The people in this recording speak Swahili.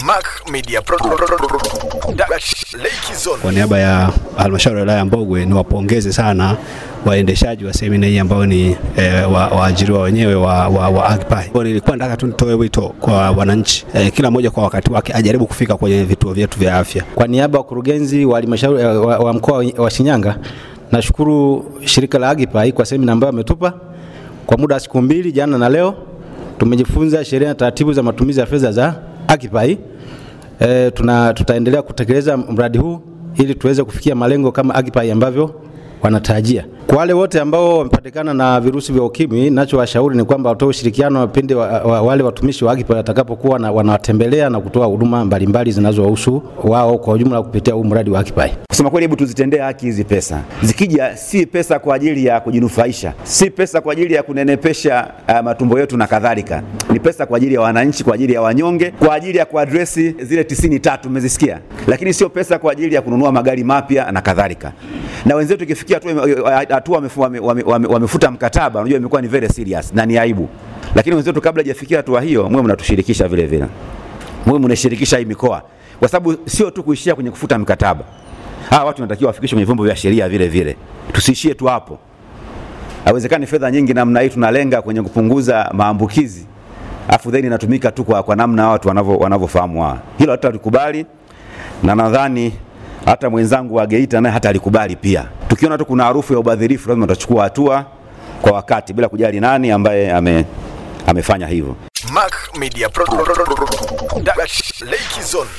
Mac Media Pro Lake Zone. Kwa niaba ya halmashauri ya wilaya ya Mbogwe ni wapongeze sana waendeshaji wa semina hii ambao ni e, waajiriwa wa wenyewe wa, wa, wa AGPAI. Kwa nilikuwa nataka tu nitoe wito kwa wananchi e, kila mmoja kwa wakati wake ajaribu kufika kwenye vituo vyetu vya afya. Kwa niaba ya wakurugenzi wa halmashauri wa, wa mkoa wa Shinyanga nashukuru shirika la AGPAI kwa semina ambayo ametupa kwa muda wa siku mbili, jana na leo. Tumejifunza sheria na taratibu za matumizi ya fedha za AGPAI. E, tuna, tutaendelea kutekeleza mradi huu ili tuweze kufikia malengo kama Occupy ambavyo wanatarajia. Kwa wale wote ambao wamepatikana na virusi vya ukimwi, nachowashauri ni kwamba watoe ushirikiano pindi wa, wa, wale watumishi wa AGPAI watakapokuwa wanawatembelea na kutoa huduma mbalimbali zinazowahusu wao kwa ujumla kupitia huu mradi wa AGPAI. Kusema kweli, hebu tuzitendee haki hizi pesa. Zikija si pesa kwa ajili ya kujinufaisha, si pesa kwa ajili ya kunenepesha uh, matumbo yetu na kadhalika. Ni pesa kwa ajili ya wananchi, kwa ajili ya wanyonge, kwa ajili ya kuadresi zile tisini tatu mmezisikia, lakini sio pesa kwa ajili ya kununua magari mapya na kadhalika. Na wenzetu ikifikia hatua wamefuta wame, wame, wame, wame mkataba, unajua imekuwa ni very serious na ni aibu. Lakini wenzetu kabla hajafikia hatua hiyo, mwe mnatushirikisha vile vile, mwe mnashirikisha hii mikoa, kwa sababu sio tu kuishia kwenye kufuta mkataba hawa watu wanatakiwa wafikishwe kwenye vyombo vya sheria vile vile, tusiishie tu hapo. Haiwezekani fedha nyingi namna hii tunalenga kwenye kupunguza maambukizi afu then inatumika tu kwa, kwa namna watu wanavyofahamu wao. Hilo hatutakubali, na nadhani hata mwenzangu wa Geita naye hata alikubali pia. Tukiona tu kuna harufu ya ubadhirifu, lazima tutachukua hatua kwa wakati bila kujali nani ambaye ame, amefanya hivyo. Mac Media Pro Lake Zone.